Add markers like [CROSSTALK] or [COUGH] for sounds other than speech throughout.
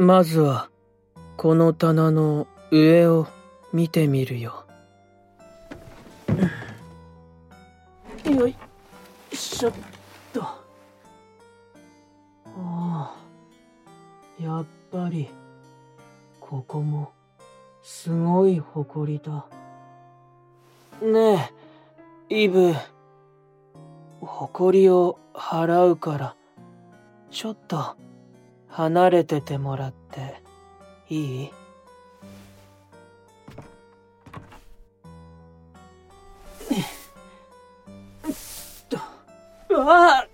まずは、この棚の上を見てみるよ。よいしょっと。ああ、やっぱり、ここも、すごい埃だ。ねえ、イブ、埃を払うから、ちょっと、離れててもらっていい？うわ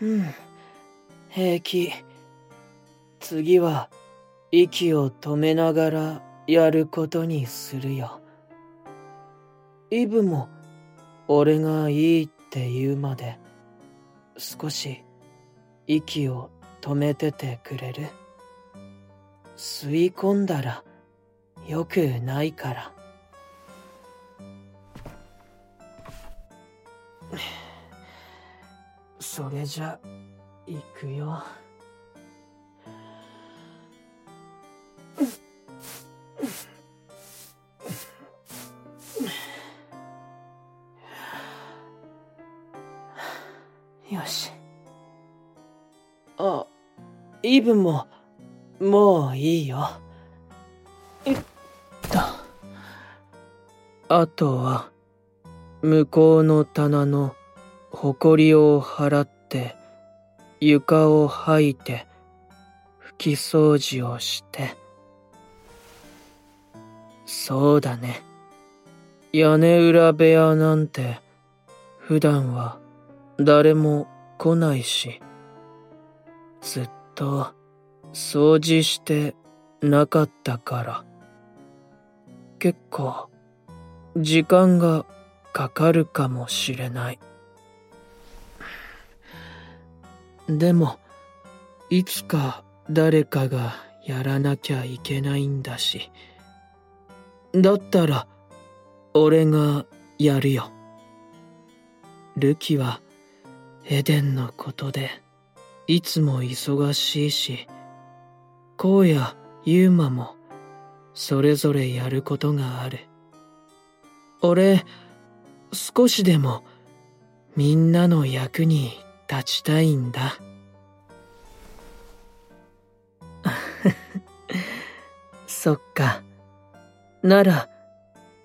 うん。平気。次は息を止めながらやることにするよ。イブも俺がいいって言うまで少し息を止めててくれる？吸い込んだらよくないから [SIGHS] それじゃ行くよ。よイブも、もういいよ。えっと。あとは、向こうの棚の埃を払って、床を掃いて、拭き掃除をして。そうだね。屋根裏部屋なんて、普段は誰も来ないし、ずっとと掃除してなかったから、結構時間がかかるかもしれない。でも、いつか誰かがやらなきゃいけないんだし、だったら俺がやるよ。ルキはエデンのことでいつも忙しいし、こうやユーマもそれぞれやることがある。俺、少しでもみんなの役に立ちたいんだ。[LAUGHS] そっか。なら、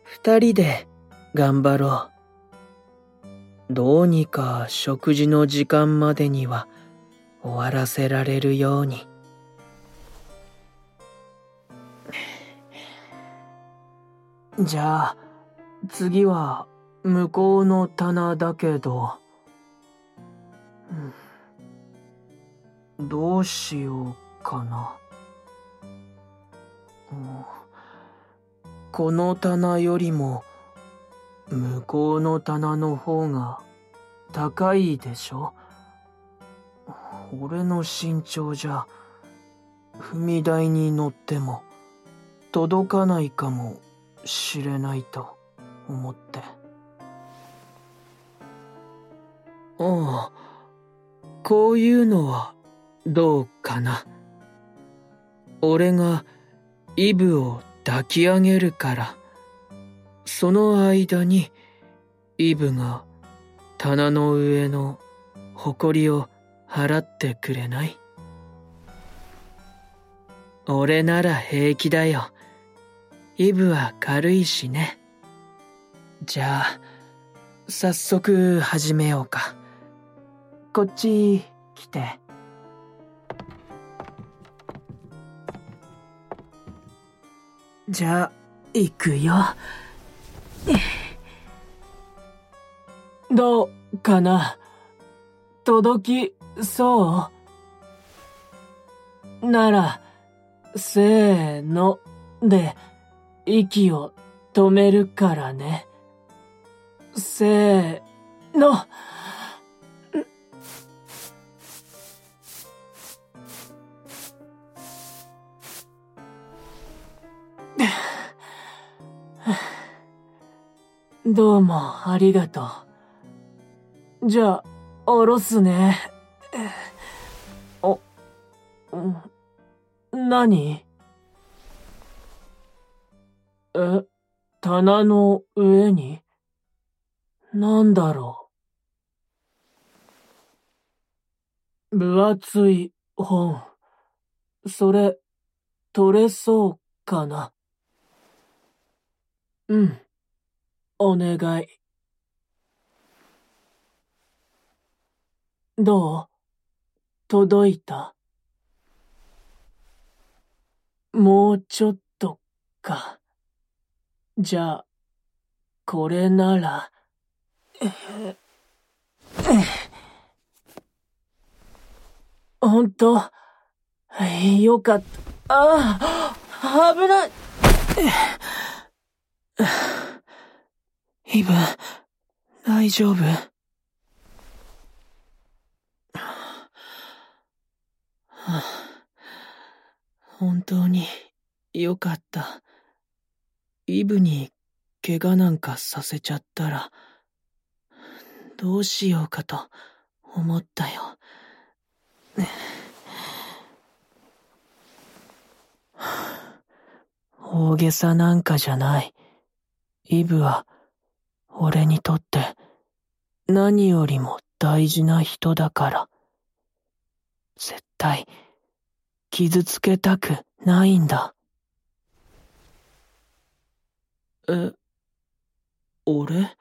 二人で頑張ろう。どうにか食事の時間までには終わらせられるように。じゃあ、次は向こうの棚だけど、どうしようかな。この棚よりも向こうの棚の方が高いでしょ？俺の身長じゃ踏み台に乗っても届かないかもしれないと思って。ああこういうのはどうかな。俺がイブを抱き上げるから。その間に、イブが棚の上の埃を払ってくれない？俺なら平気だよ。イブは軽いしね。じゃあ、早速始めようか。こっち来て。じゃあ、行くよ。どうかな？届きそうなら、せーので息を止めるからね。せーの。[LAUGHS] どうもありがとうじゃあ、おろすね。何？え、棚の上に？なんだろう？分厚い本。それ、取れそうかな？うん。お願い。どう？届いたもうちょっとか。じゃあ、これなら、ほんと、よかった。ああ、危ない。イブ、大丈夫本当によかった。イブに怪我なんかさせちゃったら、どうしようかと思ったよ。大げさなんかじゃない。イブは、俺にとって何よりも大事な人だから。絶対、傷つけたくないんだ。え、俺？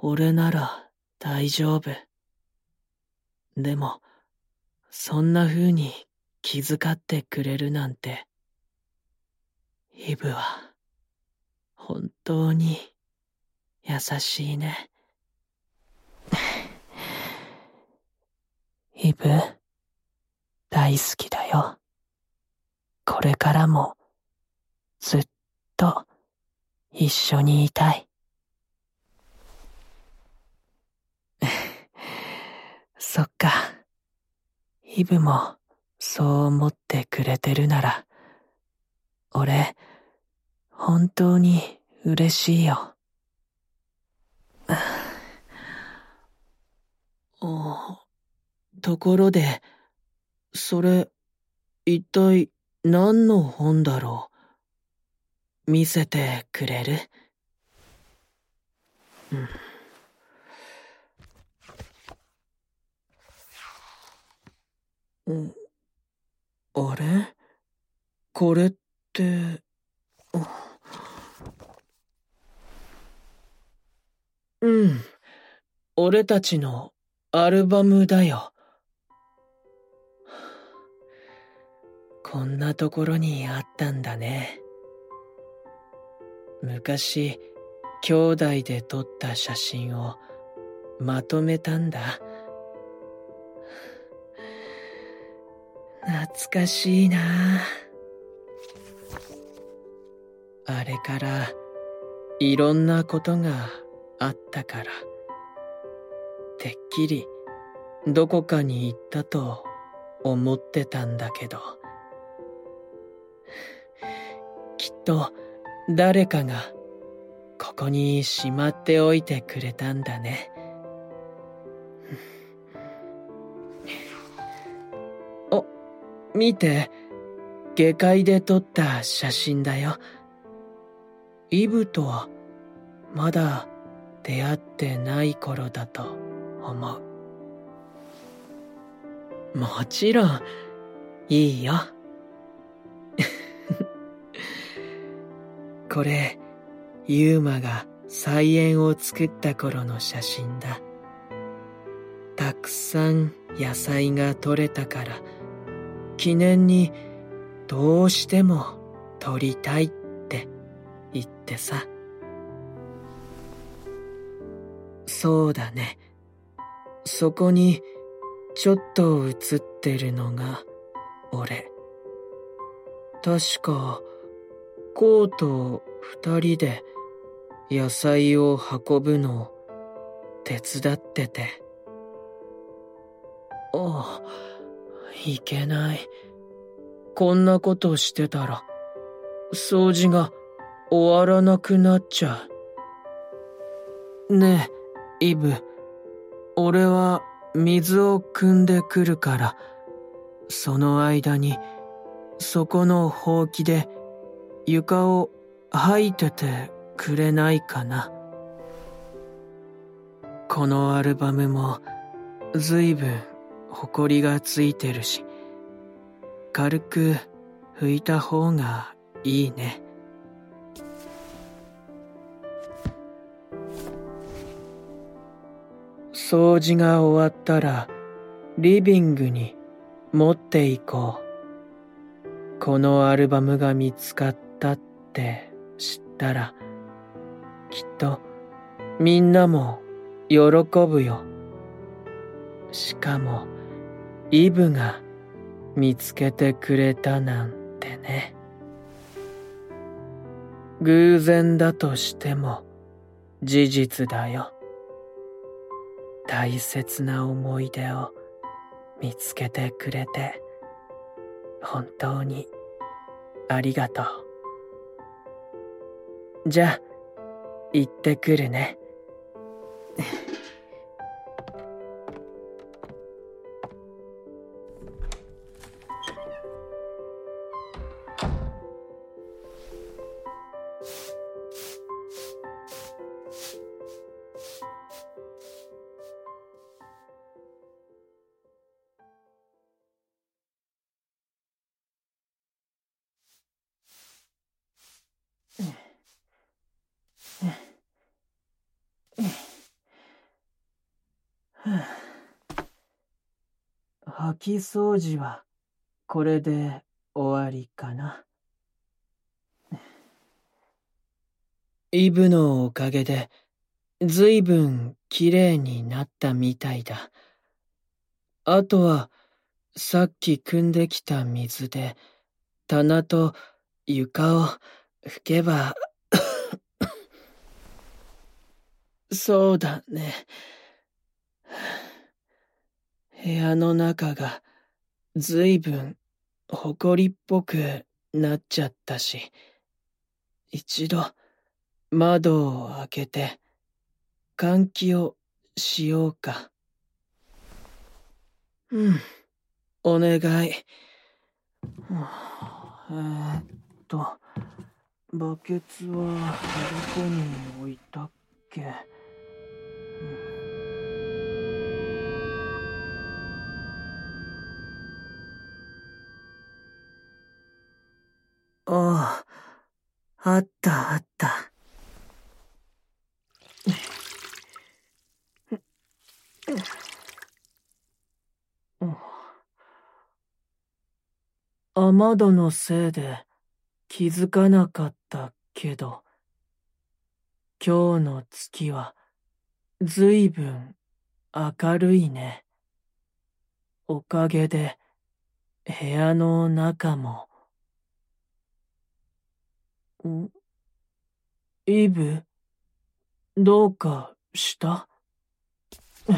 俺なら大丈夫。でも、そんな風に気遣ってくれるなんて、イブは、本当に優しいね。イブ、大好きだよ。これからも、ずっと、一緒にいたい。[LAUGHS] そっか。イブも、そう思ってくれてるなら、俺、本当に嬉しいよ。[SIGHS] あところで、それ、一体何の本だろう？見せてくれる？うん。あれ？これって、うん。俺たちのアルバムだよ。こんなところにあったんだね。昔、兄弟で撮った写真をまとめたんだ。懐かしいなあれからいろんなことがあったからてっきりどこかに行ったと思ってたんだけどと誰かがここにしまっておいてくれたんだね [LAUGHS] お。見て、下界で撮った写真だよ。イブとは、まだ出会ってない頃だと思う。もちろん、いいよ。これ、ユーマが菜園を作った頃の写真だ。たくさん野菜が取れたから、記念にどうしても撮りたいって言ってさ。そうだね。そこにちょっと映ってるのが俺。確か、コート二人で野菜を運ぶのを手伝ってて。ああ。いけない。こんなことしてたら、掃除が終わらなくなっちゃうねえ、イブ。俺は水を汲んでくるから、その間に、そこのほうきで床を吐いててくれないかな。このアルバムもずいぶん埃がついてるし、軽く拭いた方がいいね。掃除が終わったらリビングに持っていこう。このアルバムが見つかったって知ったらきっとみんなも喜ぶよ。しかもイブが見つけてくれたなんてね。偶然だとしても事実だよ。大切な思い出を見つけてくれて本当にありがとう。じゃあ、行ってくるね。掃き掃除はこれで終わりかな。イブのおかげでずいぶんきれいになったみたいだ。あとはさっき汲んできた水で棚と床を拭けば [LAUGHS] そうだね。部屋の中がずいぶん埃っぽくなっちゃったし、一度窓を開けて換気をしようか。うん、お願い。えー、っと、バケツはどこに置いたっけ、うんああ、あったあった。雨戸のせいで気づかなかったけど、今日の月はずいぶん明るいね。おかげで部屋の中もんイブ、どうかした？[SIGHS]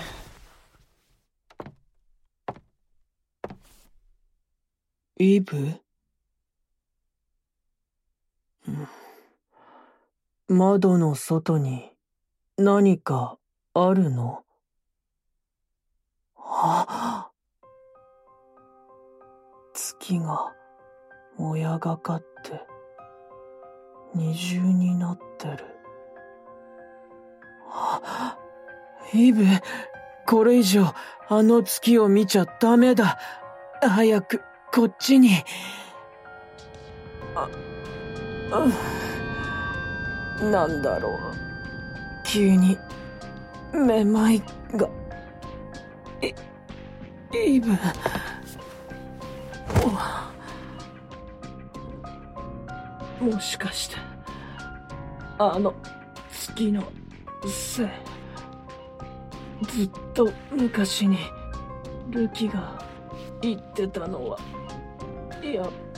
イブ？[SIGHS] 窓の外に何かあるの？あ [GASPS] 月がもやがかって。二重になってる。あ、イブ、これ以上あの月を見ちゃダメだ。早くこっちに。あ、うん、なんだろう。急に、めまいが。い、イブ。もしかしてあの月のせいずっと昔にルキが言ってたのはやっぱり